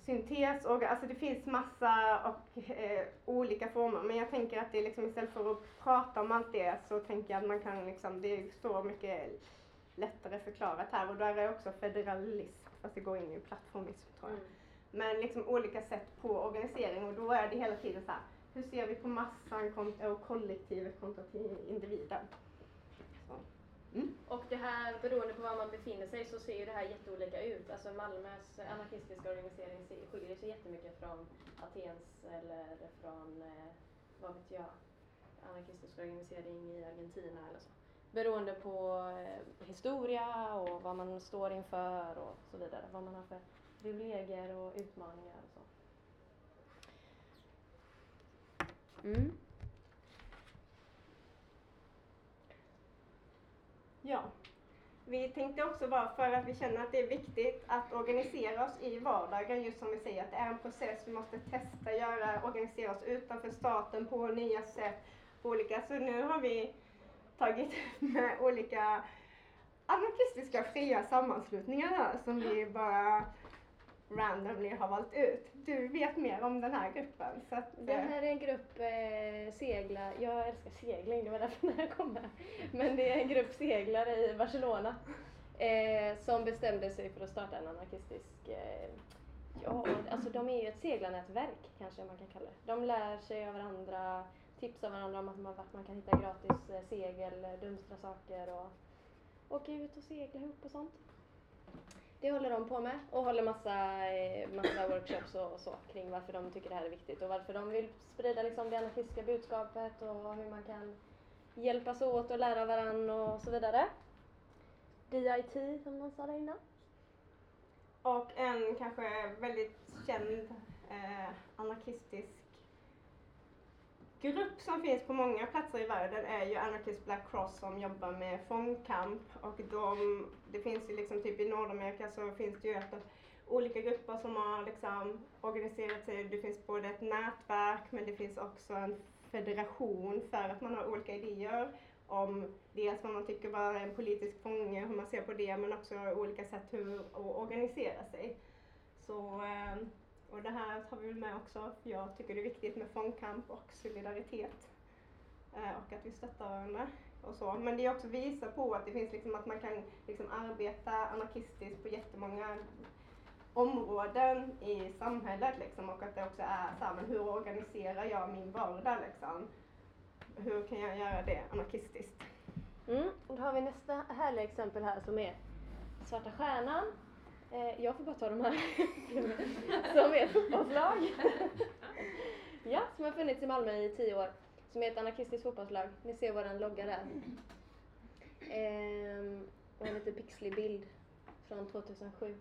syntes och alltså det finns massa och eh, olika former men jag tänker att det är liksom istället för att prata om allt det så tänker jag att man kan liksom, det står mycket lättare förklarat här och där är också federalism fast det går in i plattformism tror jag. Mm. Men liksom olika sätt på organisering och då är det hela tiden så här, hur ser vi på massan och kollektivet kontra till individen? Så. Mm. Och det här, beroende på var man befinner sig, så ser ju det här jätteolika ut. Alltså Malmös anarkistiska organisering ser- skiljer sig jättemycket från Atens eller från, eh, vad vet jag, anarkistisk organisering i Argentina eller så. Beroende på eh, historia och vad man står inför och så vidare. Vad man har för privilegier och utmaningar och så. Mm. Ja. Vi tänkte också bara för att vi känner att det är viktigt att organisera oss i vardagen, just som vi säger att det är en process, vi måste testa, göra, organisera oss utanför staten på nya sätt, på olika, så nu har vi tagit med olika anarkistiska fria sammanslutningar som vi bara randomly har valt ut. Du vet mer om den här gruppen. Så att, eh. Det här är en grupp eh, segla, jag älskar segling, det var därför den här kom med, Men det är en grupp seglare i Barcelona eh, som bestämde sig för att starta en anarkistisk, eh, ja alltså de är ju ett seglarnätverk kanske man kan kalla det. De lär sig av varandra, tipsar varandra om att man, vart man kan hitta gratis eh, segel, eh, dumstra saker och åka ut och segla ihop och sånt. Det håller de på med och håller massa, eh, massa workshops och, och så kring varför de tycker det här är viktigt och varför de vill sprida liksom det anarkistiska budskapet och hur man kan hjälpas åt och lära varandra och så vidare. DIT som någon sa där innan. Och en kanske väldigt känd eh, anarkistisk grupp som finns på många platser i världen är ju Anarchist Black Cross som jobbar med fångkamp och de, det finns ju liksom typ i Nordamerika så finns det ju ett, olika grupper som har liksom organiserat sig. Det finns både ett nätverk men det finns också en federation för att man har olika idéer om dels vad man tycker vara en politisk fånge, hur man ser på det, men också olika sätt hur att organisera sig. Så, eh, och det här tar vi väl med också, för jag tycker det är viktigt med fångkamp och solidaritet. Eh, Och att vi stöttar varandra och så. Men det är också visa på att det finns liksom att man kan liksom arbeta anarkistiskt på jättemånga områden i samhället liksom och att det också är så här, men hur organiserar jag min vardag liksom? Hur kan jag göra det anarkistiskt? Mm. och Då har vi nästa härliga exempel här som är Svarta Stjärnan. Eh, jag får bara ta de här. som är ett fotbollslag. ja, som har funnits i Malmö i tio år. Som är ett anarkistiskt fotbollslag. Ni ser vår logga där. Ehm, och en lite pixlig bild från 2007.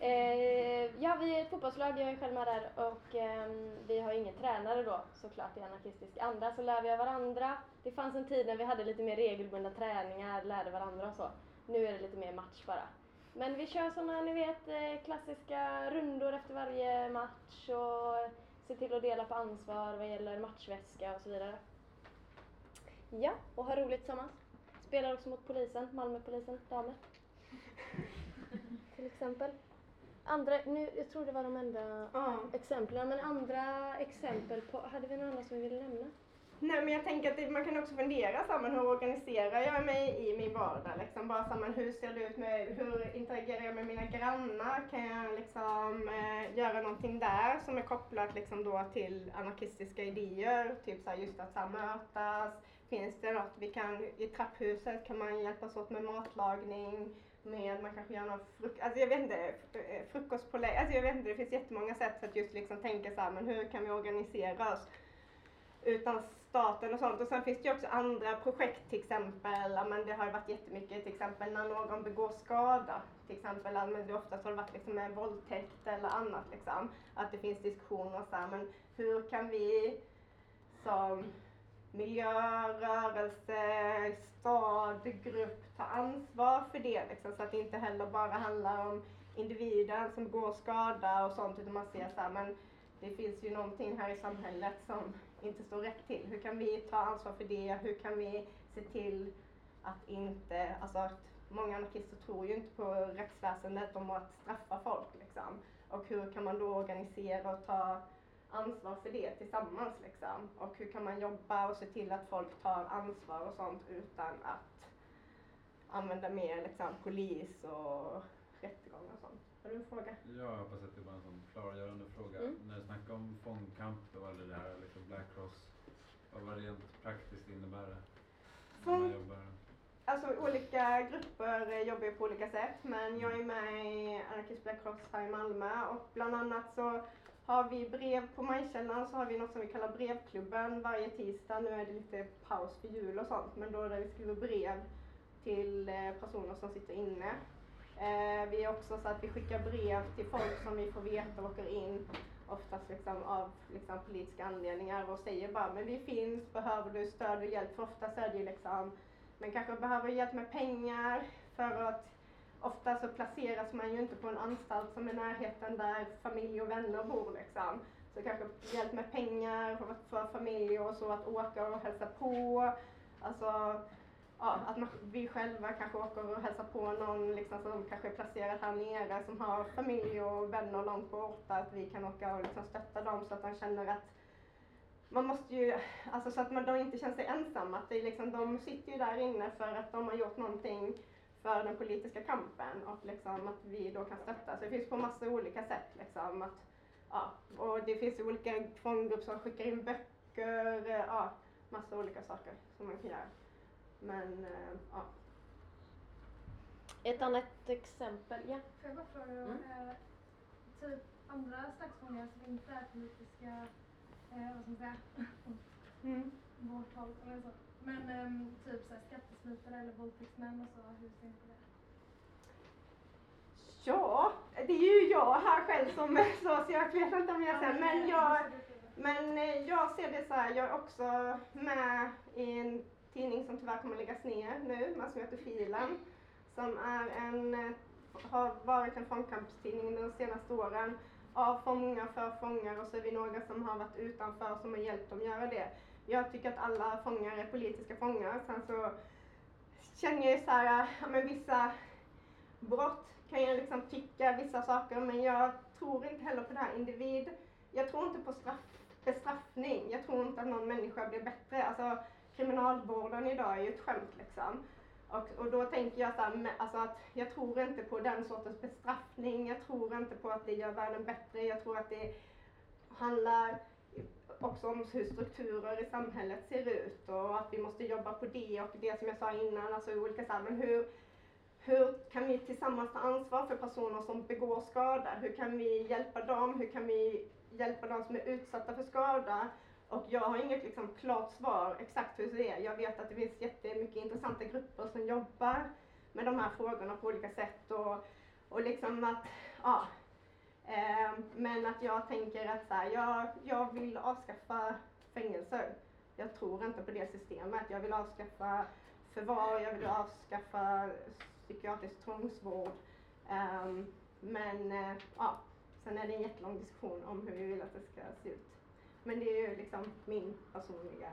Eh, ja, vi är ett fotbollslag, jag är själv med där och ehm, vi har ingen tränare då såklart i anarkistisk anda, så lär vi av varandra. Det fanns en tid när vi hade lite mer regelbundna träningar, lärde varandra och så. Nu är det lite mer match bara. Men vi kör såna, ni vet, eh, klassiska rundor efter varje match och ser till att dela på ansvar vad gäller matchväska och så vidare. Ja, och har roligt tillsammans. Spelar också mot polisen, Malmöpolisen, damer. Till exempel. Andra, nu, jag tror det var de enda Ja. exemplen, men andra exempel på, hade vi några andra som vi ville nämna? Nej men jag tänker att det, man kan också fundera så här, men hur organiserar jag mig i min vardag? Liksom bara så här, men hur ser det ut med, hur interagerar jag med mina grannar? Kan jag liksom eh, göra någonting där som är kopplat liksom då till anarkistiska idéer? Typ så här, just att så här, mötas. Finns det något vi kan, i trapphuset kan man hjälpas åt med matlagning? Med, man kanske gör någon fruk- alltså jag vet inte, eh, frukostpålägg, alltså jag vet inte, det finns jättemånga sätt för att just liksom tänka så här, men hur kan vi organisera oss? utan staten och sånt. Och sen finns det ju också andra projekt till exempel, men det har ju varit jättemycket till exempel när någon begår skada. Till exempel, men det oftast har det varit liksom en våldtäkt eller annat liksom. Att det finns diskussioner så här, men hur kan vi som miljörörelse, stad, grupp ta ansvar för det liksom, så att det inte heller bara handlar om individen som begår skada och sånt utan man ser så här, men det finns ju någonting här i samhället som inte står rätt till. Hur kan vi ta ansvar för det? Hur kan vi se till att inte, alltså att många anarkister tror ju inte på rättsväsendet om att straffa folk liksom. Och hur kan man då organisera och ta ansvar för det tillsammans liksom? Och hur kan man jobba och se till att folk tar ansvar och sånt utan att använda mer liksom polis och rättegång och sånt? Har du en fråga? Jag hoppas att det var en sån klargörande fråga. Mm. När du snackar om fångkamp och det här liksom Black Cross, vad var det rent praktiskt innebär det? Fång-? Alltså olika grupper jobbar ju på olika sätt men jag är med i Anarkist Black Cross här i Malmö och bland annat så har vi brev på Majkällan så har vi något som vi kallar brevklubben varje tisdag. Nu är det lite paus för jul och sånt men då där vi skriver brev till eh, personer som sitter inne. Eh, vi är också så att vi skickar brev till folk som vi får veta åker in oftast liksom av liksom politiska anledningar och säger bara men vi finns, behöver du stöd och hjälp? För oftast är det ju liksom, men kanske behöver hjälp med pengar för att ofta så placeras man ju inte på en anstalt som är närheten där familj och vänner bor liksom. Så kanske hjälp med pengar för, för familj och så att åka och hälsa på. Alltså ja, att man, vi själva kanske åker och hälsar på någon liksom, som kanske är placerad här nere som har familj och vänner långt borta. Att vi kan åka och liksom stötta dem så att de känner att man måste ju, alltså så att man, de inte känner sig ensamma. Att det är liksom, de sitter ju där inne för att de har gjort någonting för den politiska kampen och liksom att vi då kan stötta. Så det finns på massa olika sätt liksom. Att, ja, och det finns olika fånggrupper som skickar in böcker, ja, massa olika saker som man kan göra. Men eh, ja. Ett annat exempel, ja. Får jag bara fråga? Mm. Eh, typ andra slags fångar som inte är politiska, eh, vad ska man säga, Mm. vårt håll eller så. Men ehm, typ så här, skattesmitare eller våldtäktsmän och så, hur ser ni på det? Ja, det är ju jag här själv som så, så jag vet inte om jag säger, men jag, men eh, jag ser det så här, jag är också med i en tidning som tyvärr kommer läggas ner nu, men som heter Filen, som är en, eh, har varit en fångkampstidning de senaste åren av fångar för fångar och så är vi några som har varit utanför som har hjälpt dem göra det. Jag tycker att alla fångar är politiska fångar. Sen så känner jag ju så här, ja, men vissa brott kan jag liksom tycka vissa saker men jag tror inte heller på det här individ. Jag tror inte på straff, bestraffning. Jag tror inte att någon människa blir bättre. Alltså kriminalvården idag är ju ett skämt liksom. Och, och då tänker jag så här, alltså att jag tror inte på den sortens bestraffning. Jag tror inte på att det gör världen bättre. Jag tror att det handlar också om hur strukturer i samhället ser ut och att vi måste jobba på det och det som jag sa innan, alltså olika så här, men hur, hur kan vi tillsammans ta ansvar för personer som begår skada? Hur kan vi hjälpa dem? Hur kan vi hjälpa dem som är utsatta för skada? Och jag har inget liksom, klart svar exakt hur det är. Jag vet att det finns jättemycket intressanta grupper som jobbar med de här frågorna på olika sätt och, och liksom att, ja. Eh, men att jag tänker att så här, jag, jag vill avskaffa fängelser. Jag tror inte på det systemet. Jag vill avskaffa förvar, jag vill avskaffa psykiatrisk tvångsvård. Eh, men eh, ja, sen är det en jättelång diskussion om hur vi vill att det ska se ut. Men det är ju liksom min personliga,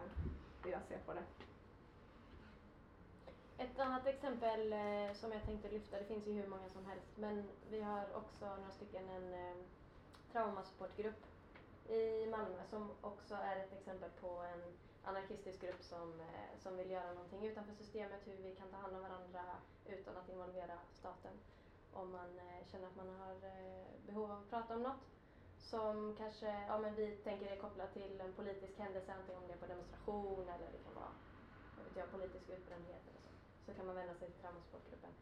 hur jag ser på det. Ett annat exempel eh, som jag tänkte lyfta, det finns ju hur många som helst, men vi har också några stycken en eh, traumasupportgrupp i Malmö som också är ett exempel på en anarkistisk grupp som, eh, som vill göra någonting utanför systemet, hur vi kan ta hand om varandra utan att involvera staten. Om man känner att man har behov av att prata om något som kanske, ja men vi tänker är kopplat till en politisk händelse, antingen om det är på demonstration eller det kan vara, jag vet jag, politisk utbrändhet eller så. Så kan man vända sig till traumasportgruppen.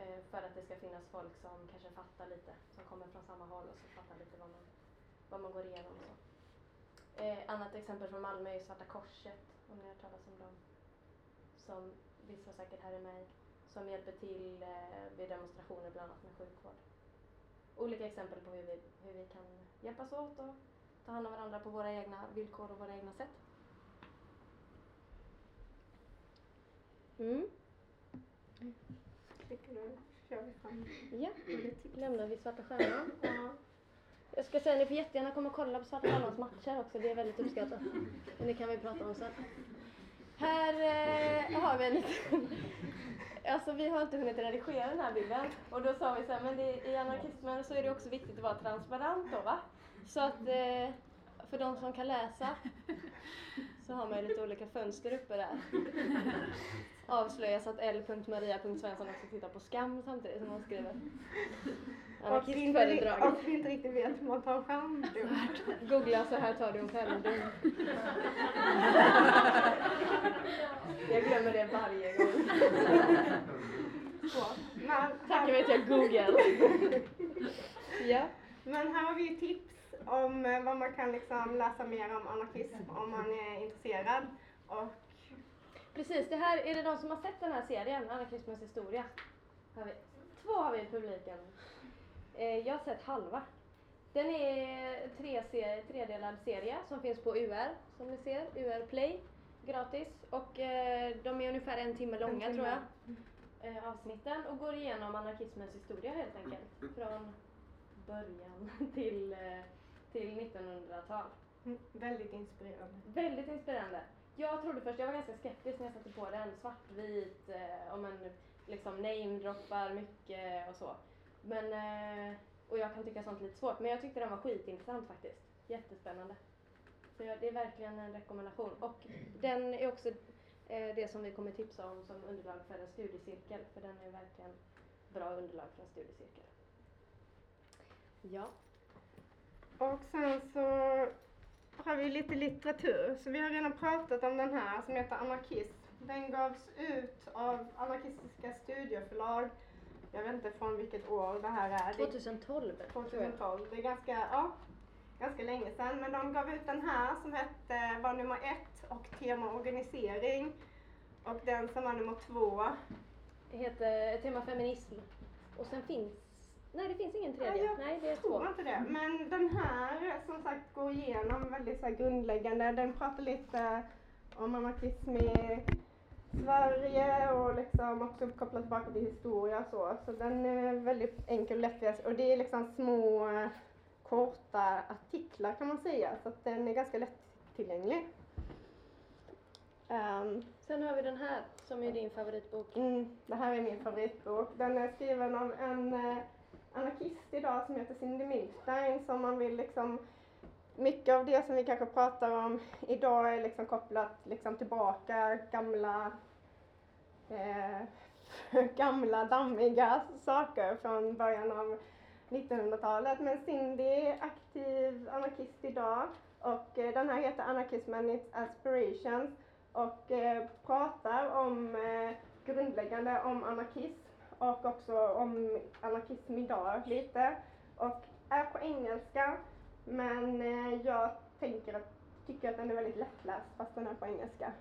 Eh, för att det ska finnas folk som kanske fattar lite, som kommer från samma håll och som fattar lite vad man, vad man går igenom och så. Eh, annat exempel från Malmö är ju Svarta Korset, om ni har hört talas om dem. Som vissa säkert här är med i. Som hjälper till eh, vid demonstrationer bland annat med sjukvård. Olika exempel på hur vi, hur vi kan hjälpas åt och ta hand om varandra på våra egna villkor och våra egna sätt. Mm. Du? Kör vi fram Ja, lite tips? lämnar vi Svarta Stjärnan. Ja. Jag ska säga, ni får jättegärna komma och kolla på Svarta Stjärnans matcher också, det är väldigt uppskattat. Men det kan vi prata om sen. Här eh, har vi en liten... Alltså vi har inte hunnit redigera den här bilden och då sa vi så här, men det, i anarkismen så är det också viktigt att vara transparent då va? Så att eh, för de som kan läsa så har man ju lite olika fönster uppe där. Avslöjas att l.maria.svensson också tittar på skam samtidigt som hon skriver. Och inte, och inte riktigt vet hur man tar det. Googla så här tar du en självdom. Jag glömmer det varje gång. Så. Men, Tack vet jag Google. Ja. men här har vi ju tips om eh, vad man kan liksom läsa mer om anarkism om man är intresserad. Och Precis, det här är det de som har sett den här serien, Anarkismens historia. Har vi två har vi i publiken. Eh, jag har sett halva. Den är tre se- tredelad serie som finns på UR, som ni ser. UR Play, gratis. Och eh, de är ungefär en timme långa timme. tror jag. Eh, avsnitten och går igenom anarkismens historia helt enkelt. Från början till, eh, till 1900-tal. Mm, väldigt inspirerande. Väldigt inspirerande. Jag trodde först, jag var ganska skeptisk när jag satte på den, svartvit, eh, om man liksom namedroppar mycket och så. Men, eh, och jag kan tycka sånt lite svårt, men jag tyckte den var skitintressant faktiskt. Jättespännande. Så jag, det är verkligen en rekommendation. Och den är också eh, det som vi kommer tipsa om som underlag för en studiecirkel, för den är verkligen bra underlag för en studiecirkel. Ja. Och sen så har vi lite litteratur. Så vi har redan pratat om den här som heter Anarkism. Den gavs ut av anarkistiska studieförlag. Jag vet inte från vilket år det här är. Det- 2012 tror jag. 2012. Det är ganska, ja, ganska länge sedan. Men de gav ut den här som hette, var nummer ett och tema organisering. Och den som var nummer två. Det heter Tema Feminism. Och sen finns... Nej, det finns ingen tredje. Ja, jag Nej, det är två. tror inte det. Men den här som sagt går igenom väldigt så här, grundläggande. Den pratar lite om anarkism i Sverige och liksom också kopplat tillbaka till historia och så. Så den är väldigt enkel och lättläst. Och det är liksom små korta artiklar kan man säga. Så att den är ganska lättillgänglig. Ehm, Sen har vi den här som är din favoritbok. Mm, det här är min favoritbok. Den är skriven av en eh, anarkist idag som heter Cindy Milstein som man vill liksom mycket av det som vi kanske pratar om idag är liksom kopplat liksom tillbaka gamla eh, gamla dammiga saker från början av 1900-talet. Men Cindy är aktiv anarkist idag och eh, den här heter Anarchism and its aspirations och eh, pratar om eh, grundläggande om anarkism och också om anarkism idag lite och är på engelska men eh, jag tänker att, tycker att den är väldigt lättläst fast den är på engelska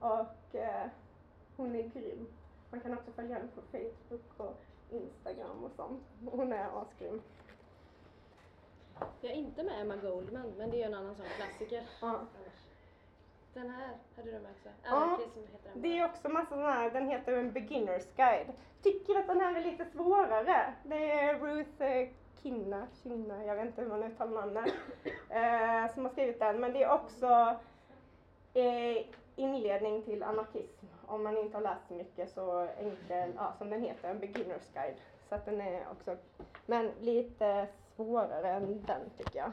och eh, hon är grym. Man kan också följa henne på Facebook och Instagram och sånt. Hon är asgrym. Jag är inte med Emma Goldman, men det är ju en annan sån klassiker. Ja. Annars. Den här hade du med också. Ja, Anarkism heter den. Det är också massa sådana här, den heter en beginners guide. Tycker att den här är lite svårare. Det är Ruth eh, Kinna, Kinna, jag vet inte hur man uttalar namnet, eh, som har skrivit den. Men det är också eh, inledning till anarkism. Om man inte har läst så mycket så enkel, ja, som den heter, en beginners guide. Så att den är också, men lite svårare än den tycker jag.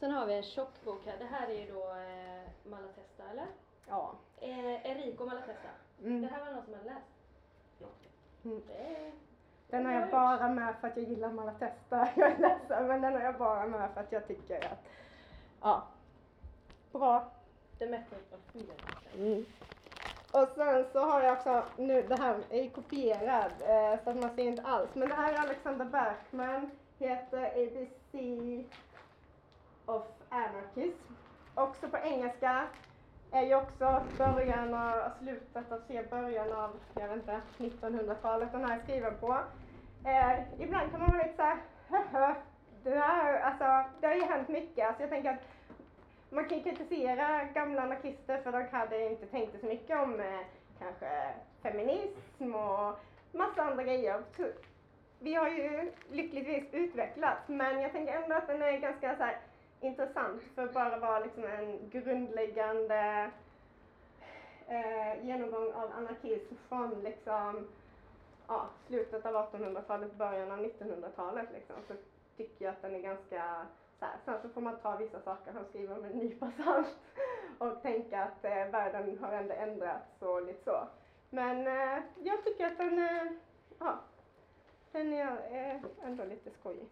Sen har vi en tjock bok här. Det här är ju då eh, Malatesta, eller? Ja. Eh, Enrico Malatesta. Mm. Det här var någon som hade läst. Mm. Det. Den har jag bara med för att jag gillar Malatesta. Jag är ledsen men den har jag bara med för att jag tycker att, ja, bra. Of Freedom. Mm. Och sen så har jag också, nu det här är ju kopierad eh, så att man ser inte alls. Men det här är Alexander Berkman, heter ABC of Anarchism. Också på engelska. Är ju också början av, slutet av, se början av, jag vet inte, 1900-talet den här är skriven på. Eh, ibland kan man vara lite såhär, det här, alltså det har ju hänt mycket. Alltså jag tänker att man kan ju kritisera gamla anarkister för de hade inte tänkt så mycket om eh, kanske feminism och massa andra grejer. Vi har ju lyckligtvis utvecklats men jag tänker ändå att den är ganska så här, intressant för att bara vara liksom en grundläggande eh, genomgång av anarkism från liksom ja, slutet av 1800-talet, början av 1900-talet liksom. Så tycker jag att den är ganska så här. Sen så får man ta vissa saker han skriver med en nypa salt och tänka att eh, världen har ändå ändrats och lite så. Men eh, jag tycker att den, eh, ja, den är eh, ändå lite skojig.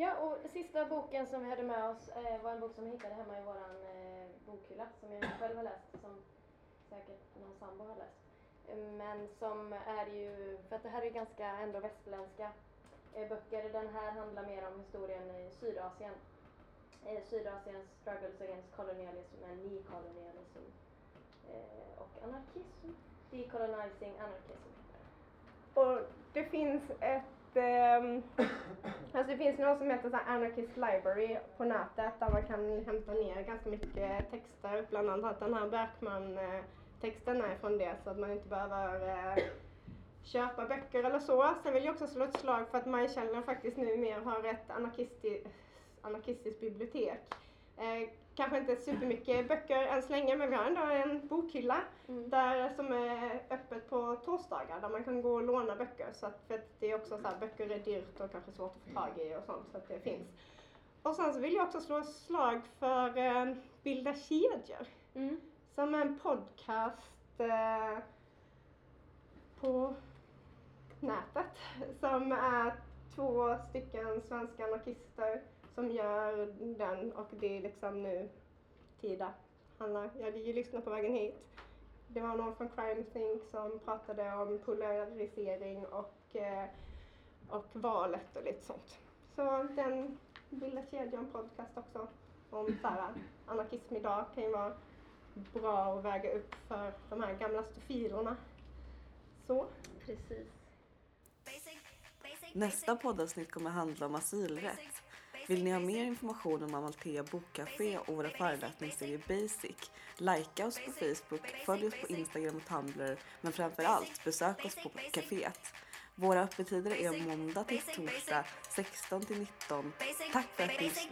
Ja, och sista boken som vi hade med oss eh, var en bok som vi hittade hemma i våran eh, bokhylla som jag själv har läst, som säkert någon sambo har läst. Men som är ju, för att det här är ganska ändå västerländska eh, böcker. Den här handlar mer om historien i Sydasien. Eh, Sydasiens struggles against colonialism and decolonialism. Eh, och anarkism. Decolonizing anarchism heter och det finns ett eh, Alltså det finns något som heter så här Anarchist Library på nätet där man kan hämta ner ganska mycket texter. Bland annat den här Berkman-texten är från det så att man inte behöver eh, köpa böcker eller så. Sen vill jag också slå ett slag för att Majkällaren faktiskt numera har ett anarkistiskt anarkistiskt bibliotek. Eh, kanske inte supermycket böcker än så länge men vi har ändå en bokhylla Mm. där, som är öppet på torsdagar där man kan gå och låna böcker. Så att, för att det är också så här, böcker är dyrt och kanske svårt att få tag i och sånt så att det finns. Och sen så vill jag också slå ett slag för eh, Bilda kedjor Mm. som är en podcast eh, på nätet som är två stycken svenska anarkister som gör den och det är liksom nu Tida handlar. Jag hade ju lyssnat på vägen hit. Det var någon från Crime Think som pratade om polarisering och, eh, och valet och lite sånt. Så den bildar kedjan podcast också om så här, anarkism idag kan ju vara bra att väga upp för de här gamla stofilerna. Så. Precis. Nästa poddavsnitt kommer handla om asylrätt. Vill ni ha mer information om Amalthea Bokcafé och våra föreläsningsserier Basic? Likea oss på Facebook, följ oss på Instagram och Tumblr, men framför allt besök oss på kaféet. Våra öppettider är måndag till torsdag 16 till 19. Tack för att ni basic,